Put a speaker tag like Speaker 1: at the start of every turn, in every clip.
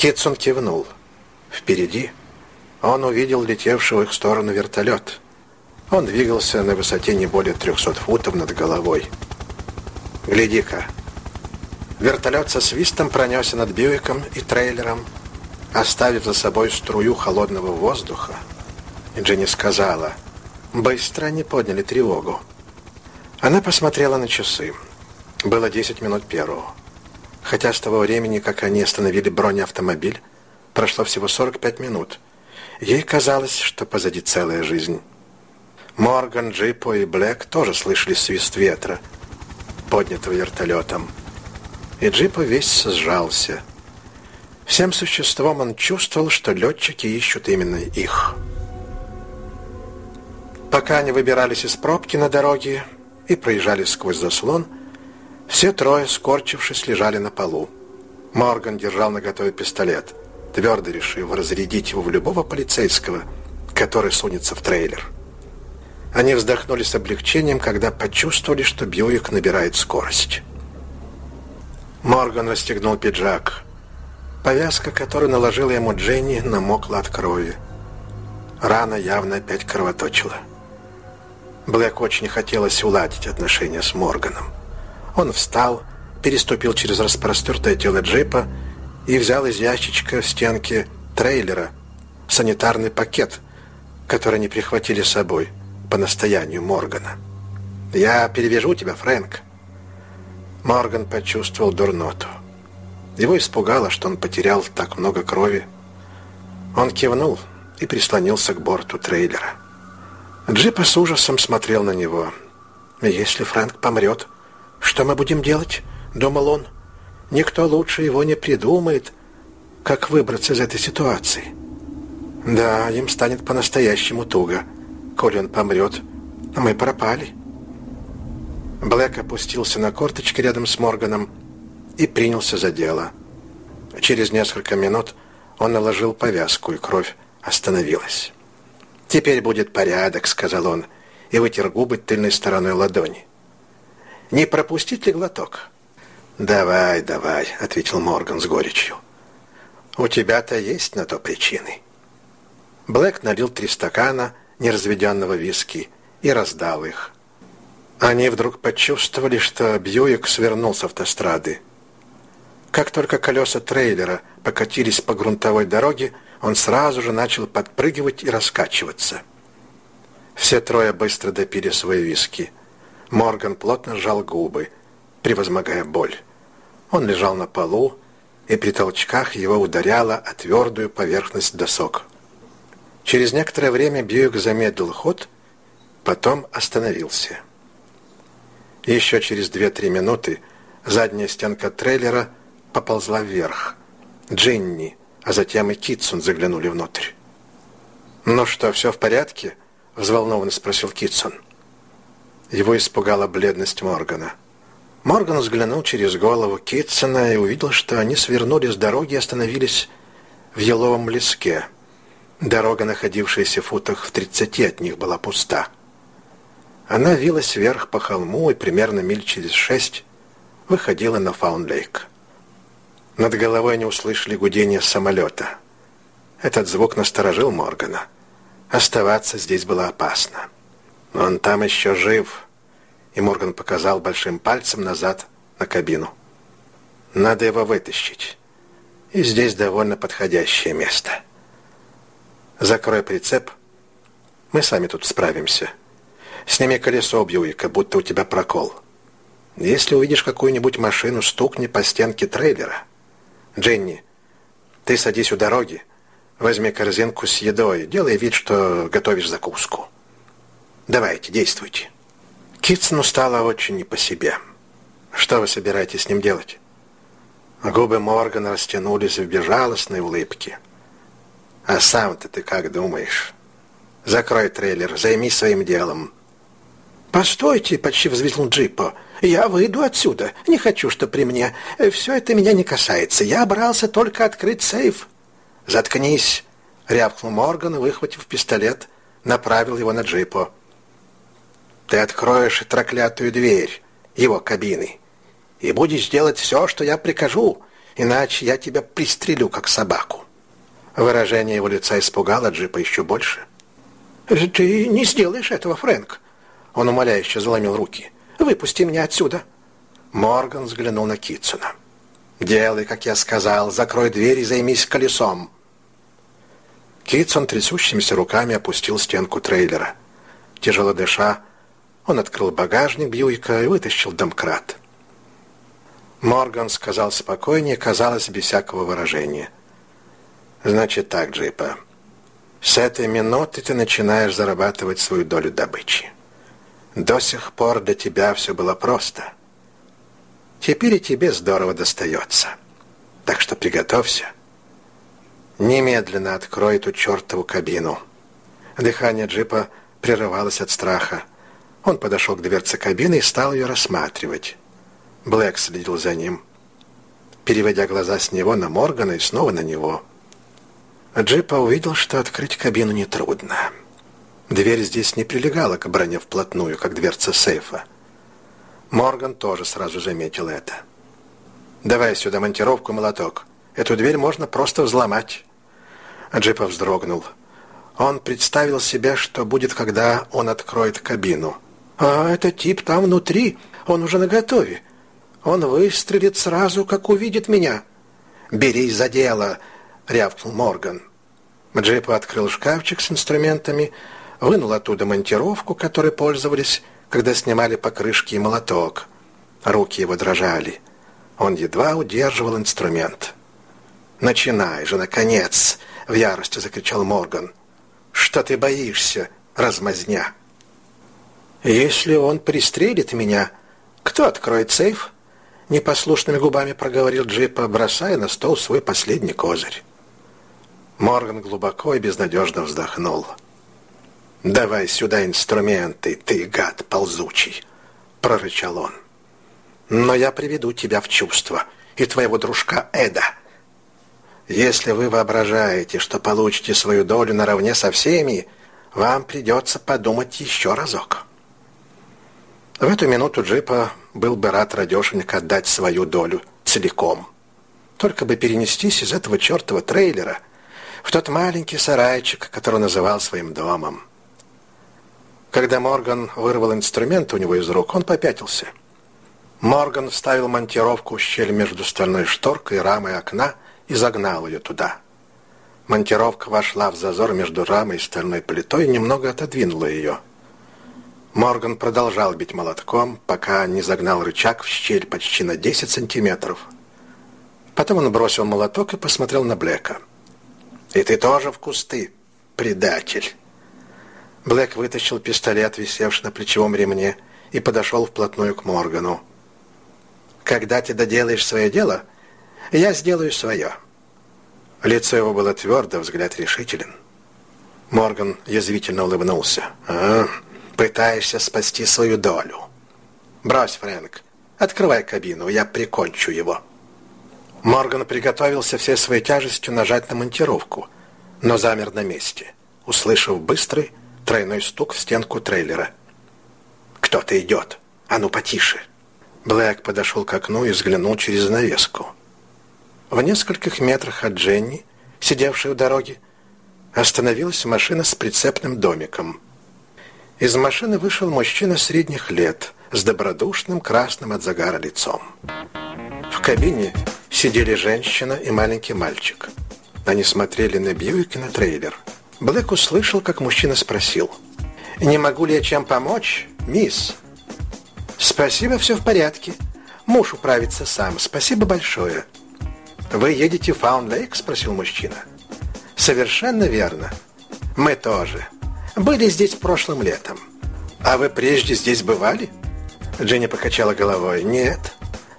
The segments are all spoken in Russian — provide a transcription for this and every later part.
Speaker 1: Китсон кивнул. Впереди он увидел летевший в их сторону вертолет. Он двигался на высоте не более 300 футов над головой. «Гляди-ка!» Вертолет со свистом пронесся над Бьюиком и трейлером, оставив за собой струю холодного воздуха. И Дженни сказала, «Быстро они подняли тревогу». Она посмотрела на часы. Было 10 минут первого. Хотя с того времени, как они остановили бронеавтомобиль, прошло всего 45 минут. Ей казалось, что позади целая жизнь. Морган, Джипо и Блэк тоже слышали свист ветра, поднятого вертолетом и джипа весь сжался. Всем существом он чувствовал, что летчики ищут именно их. Пока они выбирались из пробки на дороге и проезжали сквозь заслон, все трое, скорчившись, лежали на полу. Морган держал наготове пистолет, твердо решив разрядить его в любого полицейского, который сунется в трейлер. Они вздохнули с облегчением, когда почувствовали, что Бьюик набирает скорость. Морган расстегнул пиджак. Повязка, которую наложила ему Дженни, намокла от крови. Рана явно опять кровоточила. Блэк очень хотелось уладить отношения с Морганом. Он встал, переступил через распростертое тело джипа и взял из ящичка в стенке трейлера санитарный пакет, который они прихватили с собой по настоянию Моргана. «Я перевяжу тебя, Фрэнк», Морган почувствовал дурноту. Его испугало, что он потерял так много крови. Он кивнул и прислонился к борту трейлера. Джипа с ужасом смотрел на него. «Если Фрэнк помрет, что мы будем делать?» — думал он. «Никто лучше его не придумает, как выбраться из этой ситуации». «Да, им станет по-настоящему туго, коли он помрет, а мы пропали». Блэк опустился на корточки рядом с Морганом и принялся за дело. Через несколько минут он наложил повязку, и кровь остановилась. «Теперь будет порядок», — сказал он, и вытер губы тыльной стороной ладони. «Не пропустить ли глоток?» «Давай, давай», — ответил Морган с горечью. «У тебя-то есть на то причины». Блэк налил три стакана неразведенного виски и раздал их. Они вдруг почувствовали, что Бьюик свернул с автострады. Как только колеса трейлера покатились по грунтовой дороге, он сразу же начал подпрыгивать и раскачиваться. Все трое быстро допили свои виски. Морган плотно сжал губы, превозмогая боль. Он лежал на полу, и при толчках его ударяло о твердую поверхность досок. Через некоторое время Бьюик замедлил ход, потом остановился. Еще через 2-3 минуты задняя стенка трейлера поползла вверх. Дженни, а затем и Китсон заглянули внутрь. «Ну что, все в порядке?» — взволнованно спросил Китсон. Его испугала бледность Моргана. Морган взглянул через голову Китсона и увидел, что они свернули с дороги и остановились в еловом леске. Дорога, находившаяся в футах в тридцати от них, была пуста. Она вилась вверх по холму и примерно миль через шесть выходила на Фаунлейк. Над головой они услышали гудение самолета. Этот звук насторожил Моргана. Оставаться здесь было опасно. Но он там еще жив. И Морган показал большим пальцем назад на кабину. Надо его вытащить. И здесь довольно подходящее место. Закрой прицеп. Мы сами тут справимся. Сними колесо, Бьюика, будто у тебя прокол. Если увидишь какую-нибудь машину, стукни по стенке трейлера. Дженни, ты садись у дороги, возьми корзинку с едой, делай вид, что готовишь закуску. Давайте, действуйте. Китсону стало очень не по себе. Что вы собираетесь с ним делать? Губы Моргана растянулись в безжалостной улыбке. А сам-то ты как думаешь? Закрой трейлер, займись своим делом. «Постойте!» — почти взвизгнул Джиппо. «Я выйду отсюда. Не хочу, что при мне. Все это меня не касается. Я брался только открыть сейф». «Заткнись!» — рявкнул Морган, выхватив пистолет, направил его на Джиппо. «Ты откроешь проклятую дверь его кабины и будешь делать все, что я прикажу, иначе я тебя пристрелю, как собаку». Выражение его лица испугало Джипа еще больше. «Ты не сделаешь этого, Фрэнк!» Он умоляюще заломил руки. «Выпусти меня отсюда!» Морган взглянул на Китсона. «Делай, как я сказал. Закрой дверь и займись колесом». Китсон трясущимися руками опустил стенку трейлера. Тяжело дыша, он открыл багажник Бьюика и вытащил домкрат. Морган сказал спокойнее, казалось, без всякого выражения. «Значит так, Джипа, с этой минуты ты начинаешь зарабатывать свою долю добычи. До сих пор для тебя все было просто. Теперь и тебе здорово достается. Так что приготовься. Немедленно открой эту чертову кабину». Дыхание джипа прерывалось от страха. Он подошел к дверце кабины и стал ее рассматривать. Блэк следил за ним, переводя глаза с него на Моргана и снова на него. Джипа увидел, что открыть кабину нетрудно. Дверь здесь не прилегала к броне вплотную, как дверца сейфа. Морган тоже сразу заметил это. «Давай сюда монтировку, молоток. Эту дверь можно просто взломать». Джипа вздрогнул. Он представил себе, что будет, когда он откроет кабину. «А этот тип там внутри, он уже наготове. Он выстрелит сразу, как увидит меня». «Берись за дело!» — рявкнул Морган. Джипа открыл шкафчик с инструментами, вынул оттуда монтировку, которой пользовались, когда снимали покрышки и молоток. Руки его дрожали. Он едва удерживал инструмент. «Начинай же, наконец!» — в ярости закричал Морган. «Что ты боишься, размазня?» «Если он пристрелит меня, кто откроет сейф?» Непослушными губами проговорил Джипа, бросая на стол свой последний козырь. Морган глубоко и безнадежно вздохнул. «Давай сюда инструменты, ты гад ползучий!» — прорычал он. «Но я приведу тебя в чувство и твоего дружка Эда. Если вы воображаете, что получите свою долю наравне со всеми, вам придется подумать еще разок». В эту минуту Джипа был бы рад радешенько отдать свою долю целиком. Только бы перенестись из этого чертова трейлера в тот маленький сарайчик, который называл своим домом. Когда Морган вырвал инструмент у него из рук, он попятился. Морган вставил монтировку в щель между стальной шторкой и рамой окна и загнал ее туда. Монтировка вошла в зазор между рамой и стальной плитой и немного отодвинула ее. Морган продолжал бить молотком, пока не загнал рычаг в щель почти на 10 сантиметров. Потом он бросил молоток и посмотрел на Блека. «И ты тоже в кусты, предатель!» Блэк вытащил пистолет, висевший на плечевом ремне, и подошел вплотную к Моргану. «Когда ты доделаешь свое дело, я сделаю свое». Лицо его было твердо, взгляд решителен. Морган язвительно улыбнулся. «А, пытаешься спасти свою долю. Брось, Фрэнк, открывай кабину, я прикончу его». Морган приготовился всей своей тяжестью нажать на монтировку, но замер на месте, услышав быстрый, тройной стук в стенку трейлера. «Кто-то идет! А ну, потише!» Блэк подошел к окну и взглянул через навеску. В нескольких метрах от Дженни, сидевшей у дороги, остановилась машина с прицепным домиком. Из машины вышел мужчина средних лет с добродушным красным от загара лицом. В кабине сидели женщина и маленький мальчик. Они смотрели на Бьюик и на трейлер – Блэк услышал, как мужчина спросил. «Не могу ли я чем помочь, мисс?» «Спасибо, все в порядке. Муж управится сам. Спасибо большое». «Вы едете в Фаунд-Лейк?» – спросил мужчина. «Совершенно верно. Мы тоже. Были здесь прошлым летом. А вы прежде здесь бывали?» Дженни покачала головой. «Нет.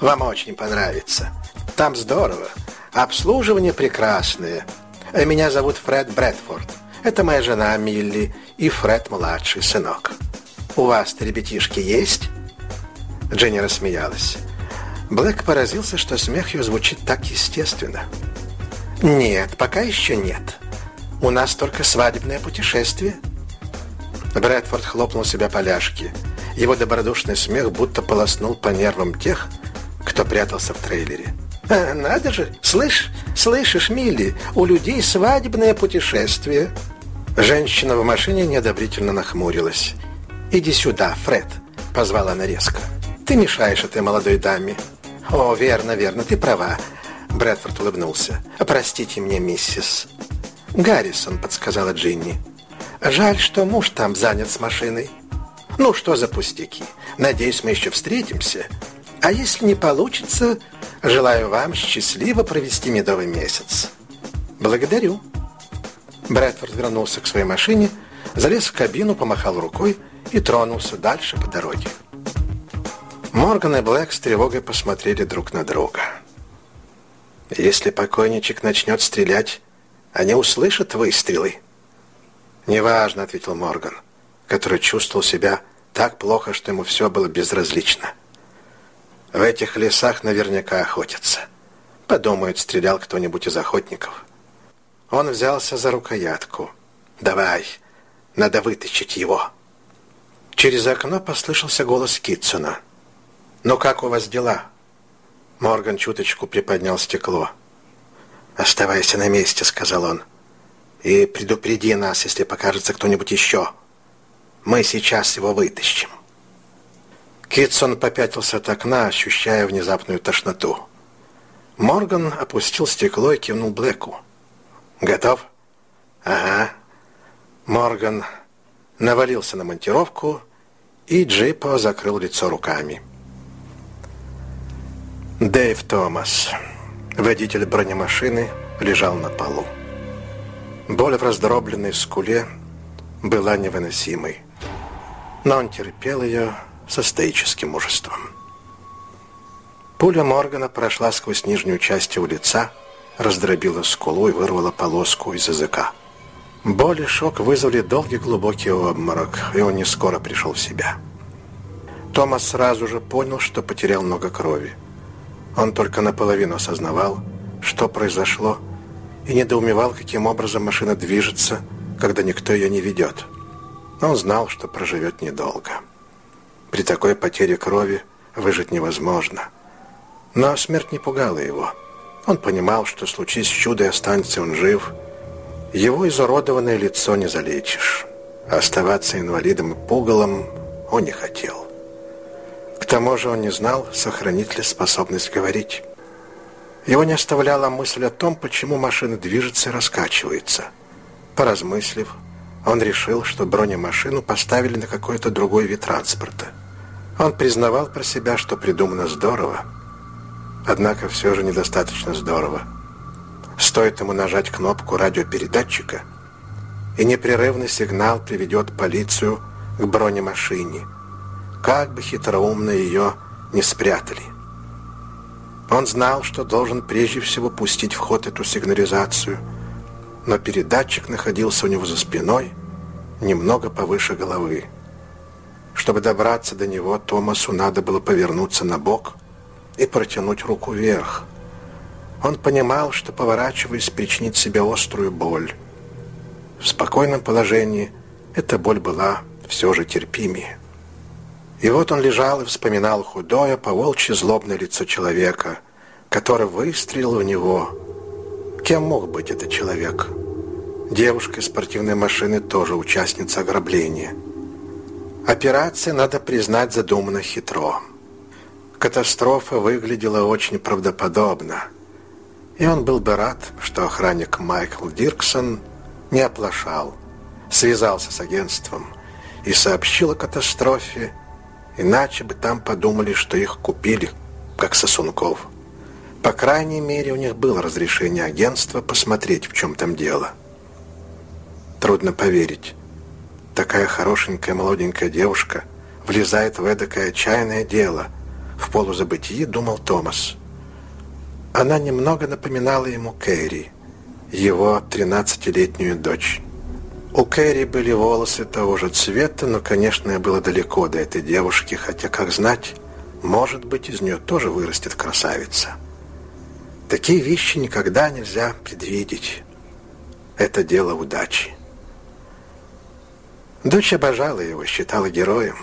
Speaker 1: Вам очень понравится. Там здорово. Обслуживание прекрасное. Меня зовут Фред Брэдфорд. Это моя жена Милли и Фред младший сынок. У вас-то ребятишки есть?» Дженни рассмеялась. Блэк поразился, что смех ее звучит так естественно. «Нет, пока еще нет. У нас только свадебное путешествие». Брэдфорд хлопнул себя по ляжке. Его добродушный смех будто полоснул по нервам тех, кто прятался в трейлере. А, надо же, слышь, слышишь, Милли, у людей свадебное путешествие. Женщина в машине неодобрительно нахмурилась. «Иди сюда, Фред», — позвала она резко. «Ты мешаешь этой молодой даме». «О, верно, верно, ты права», — Брэдфорд улыбнулся. «Простите мне, миссис». «Гаррисон», — подсказала Джинни. «Жаль, что муж там занят с машиной». «Ну, что за пустяки? Надеюсь, мы еще встретимся. А если не получится, желаю вам счастливо провести медовый месяц». «Благодарю». Брэдфорд вернулся к своей машине, залез в кабину, помахал рукой и тронулся дальше по дороге. Морган и Блэк с тревогой посмотрели друг на друга. «Если покойничек начнет стрелять, они услышат выстрелы». «Неважно», — ответил Морган, который чувствовал себя так плохо, что ему все было безразлично. «В этих лесах наверняка охотятся. Подумают, стрелял кто-нибудь из охотников». Он взялся за рукоятку. «Давай, надо вытащить его». Через окно послышался голос Китсона. «Ну как у вас дела?» Морган чуточку приподнял стекло. «Оставайся на месте», — сказал он. «И предупреди нас, если покажется кто-нибудь еще. Мы сейчас его вытащим». Китсон попятился от окна, ощущая внезапную тошноту. Морган опустил стекло и кивнул Блэку. Готов? Ага. Морган навалился на монтировку, и Джипо закрыл лицо руками. Дэйв Томас, водитель бронемашины, лежал на полу. Боль в раздробленной скуле была невыносимой, но он терпел ее со стоическим мужеством. Пуля Моргана прошла сквозь нижнюю часть его лица, раздробила скулу и вырвала полоску из языка. Боль и шок вызвали долгий глубокий обморок, и он не скоро пришел в себя. Томас сразу же понял, что потерял много крови. Он только наполовину осознавал, что произошло, и недоумевал, каким образом машина движется, когда никто ее не ведет. Он знал, что проживет недолго. При такой потере крови выжить невозможно. Но смерть не пугала его. Он понимал, что случись чудо и останется он жив, его изуродованное лицо не залечишь. А оставаться инвалидом и пугалом он не хотел. К тому же он не знал, сохранит ли способность говорить. Его не оставляла мысль о том, почему машина движется и раскачивается. Поразмыслив, он решил, что бронемашину поставили на какой-то другой вид транспорта. Он признавал про себя, что придумано здорово, Однако все же недостаточно здорово. Стоит ему нажать кнопку радиопередатчика, и непрерывный сигнал приведет полицию к бронемашине, как бы хитроумно ее не спрятали. Он знал, что должен прежде всего пустить в ход эту сигнализацию, но передатчик находился у него за спиной, немного повыше головы. Чтобы добраться до него, Томасу надо было повернуться на бок – и протянуть руку вверх. Он понимал, что, поворачиваясь, причинит себе острую боль. В спокойном положении эта боль была все же терпимее. И вот он лежал и вспоминал худое, поволчье злобное лицо человека, который выстрелил в него. Кем мог быть этот человек? Девушка из спортивной машины тоже участница ограбления. Операция, надо признать, задумана хитро. Катастрофа выглядела очень правдоподобно, и он был бы рад, что охранник Майкл Дирксон не оплошал, связался с агентством и сообщил о катастрофе, иначе бы там подумали, что их купили, как сосунков. По крайней мере, у них было разрешение агентства посмотреть, в чем там дело. Трудно поверить. Такая хорошенькая молоденькая девушка влезает в эдакое отчаянное дело – в полузабытии думал Томас. Она немного напоминала ему Кэрри, его 13-летнюю дочь. У Кэрри были волосы того же цвета, но, конечно, было далеко до этой девушки, хотя, как знать, может быть, из нее тоже вырастет красавица. Такие вещи никогда нельзя предвидеть. Это дело удачи. Дочь обожала его, считала героем.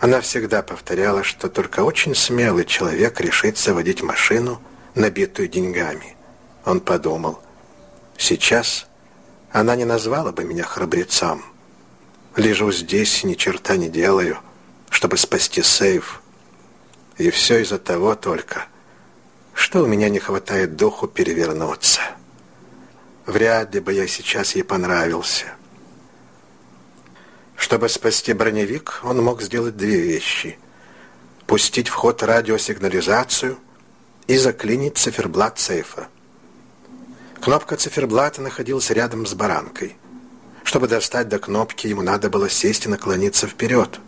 Speaker 1: Она всегда повторяла, что только очень смелый человек решится водить машину набитую деньгами. Он подумал, сейчас она не назвала бы меня храбрецом. Лежу здесь ни черта не делаю, чтобы спасти сейф. И все из-за того только, что у меня не хватает духу перевернуться. Вряд ли бы я сейчас ей понравился. Чтобы спасти броневик, он мог сделать две вещи. Пустить в ход радиосигнализацию и заклинить циферблат сейфа. Кнопка циферблата находилась рядом с баранкой. Чтобы достать до кнопки, ему надо было сесть и наклониться вперед.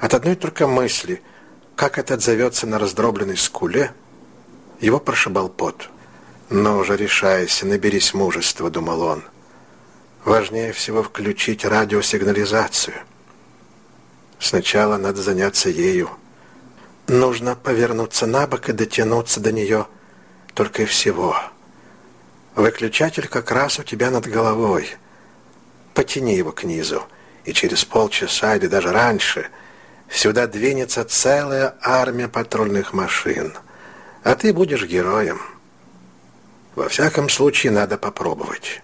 Speaker 1: От одной только мысли, как это отзовется на раздробленной скуле, его прошибал пот. «Но уже решайся, наберись мужества», — думал он. «Важнее всего включить радиосигнализацию. Сначала надо заняться ею. Нужно повернуться на бок и дотянуться до нее только и всего. Выключатель как раз у тебя над головой. Потяни его к низу, и через полчаса или даже раньше сюда двинется целая армия патрульных машин, а ты будешь героем». Во всяком случае, надо попробовать.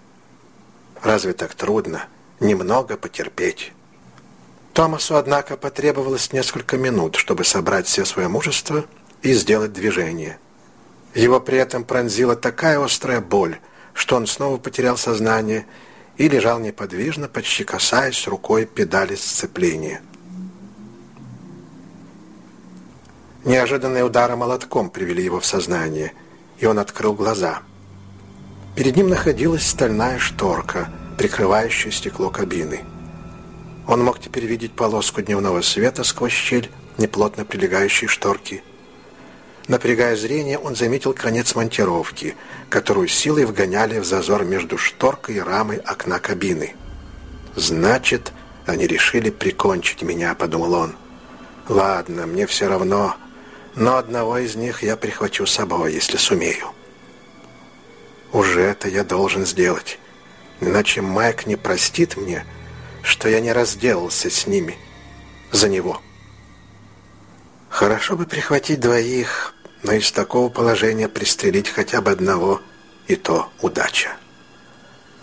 Speaker 1: Разве так трудно? Немного потерпеть. Томасу, однако, потребовалось несколько минут, чтобы собрать все свое мужество и сделать движение. Его при этом пронзила такая острая боль, что он снова потерял сознание и лежал неподвижно, почти касаясь рукой педали сцепления. Неожиданные удары молотком привели его в сознание, и он открыл глаза – Перед ним находилась стальная шторка, прикрывающая стекло кабины. Он мог теперь видеть полоску дневного света сквозь щель неплотно прилегающей шторки. Напрягая зрение, он заметил конец монтировки, которую силой вгоняли в зазор между шторкой и рамой окна кабины. «Значит, они решили прикончить меня», — подумал он. «Ладно, мне все равно, но одного из них я прихвачу с собой, если сумею». Уже это я должен сделать. Иначе Майк не простит мне, что я не разделался с ними за него. Хорошо бы прихватить двоих, но из такого положения пристрелить хотя бы одного, и то удача.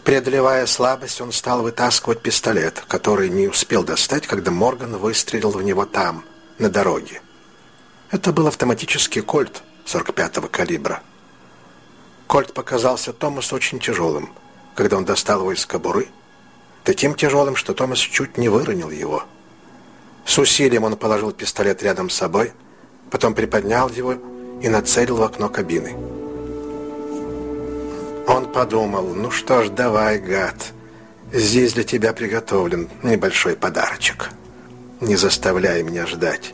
Speaker 1: Преодолевая слабость, он стал вытаскивать пистолет, который не успел достать, когда Морган выстрелил в него там, на дороге. Это был автоматический кольт 45-го калибра. Кольт показался Томасу очень тяжелым, когда он достал его из кобуры. Таким тяжелым, что Томас чуть не выронил его. С усилием он положил пистолет рядом с собой, потом приподнял его и нацелил в окно кабины. Он подумал, ну что ж, давай, гад, здесь для тебя приготовлен небольшой подарочек. Не заставляй меня ждать.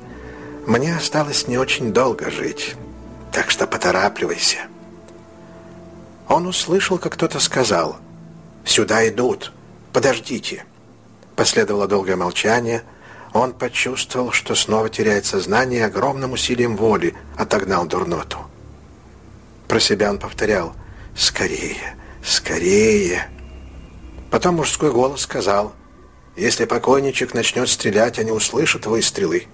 Speaker 1: Мне осталось не очень долго жить, так что поторапливайся. Он услышал, как кто-то сказал «Сюда идут! Подождите!» Последовало долгое молчание. Он почувствовал, что снова теряет сознание и огромным усилием воли отогнал дурноту. Про себя он повторял «Скорее! Скорее!» Потом мужской голос сказал «Если покойничек начнет стрелять, они услышат выстрелы».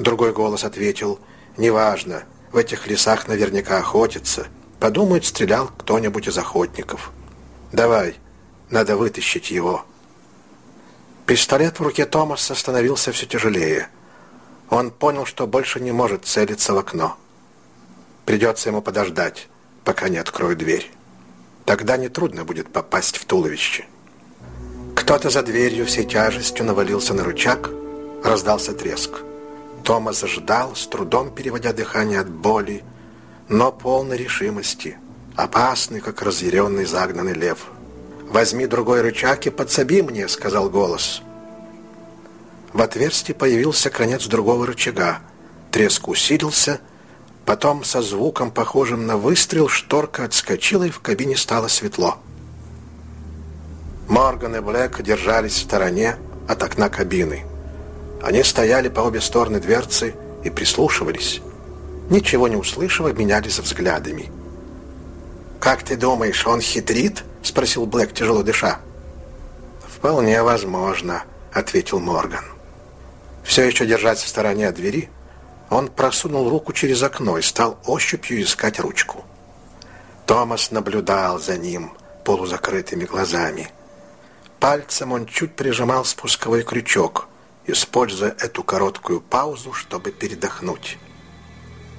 Speaker 1: Другой голос ответил «Неважно, в этих лесах наверняка охотятся». Подумают, стрелял кто-нибудь из охотников. Давай, надо вытащить его. Пистолет в руке Томаса становился все тяжелее. Он понял, что больше не может целиться в окно. Придется ему подождать, пока не откроют дверь. Тогда нетрудно будет попасть в туловище. Кто-то за дверью всей тяжестью навалился на рычаг, раздался треск. Томас ждал, с трудом переводя дыхание от боли, но полной решимости, опасный, как разъяренный загнанный лев. «Возьми другой рычаг и подсоби мне», — сказал голос. В отверстии появился конец другого рычага. Треск усилился, потом со звуком, похожим на выстрел, шторка отскочила, и в кабине стало светло. Морган и Блэк держались в стороне от окна кабины. Они стояли по обе стороны дверцы и прислушивались ничего не услышав, обменялись взглядами. «Как ты думаешь, он хитрит?» — спросил Блэк, тяжело дыша. «Вполне возможно», — ответил Морган. Все еще держась в стороне от двери, Он просунул руку через окно и стал ощупью искать ручку. Томас наблюдал за ним полузакрытыми глазами. Пальцем он чуть прижимал спусковой крючок, используя эту короткую паузу, чтобы передохнуть.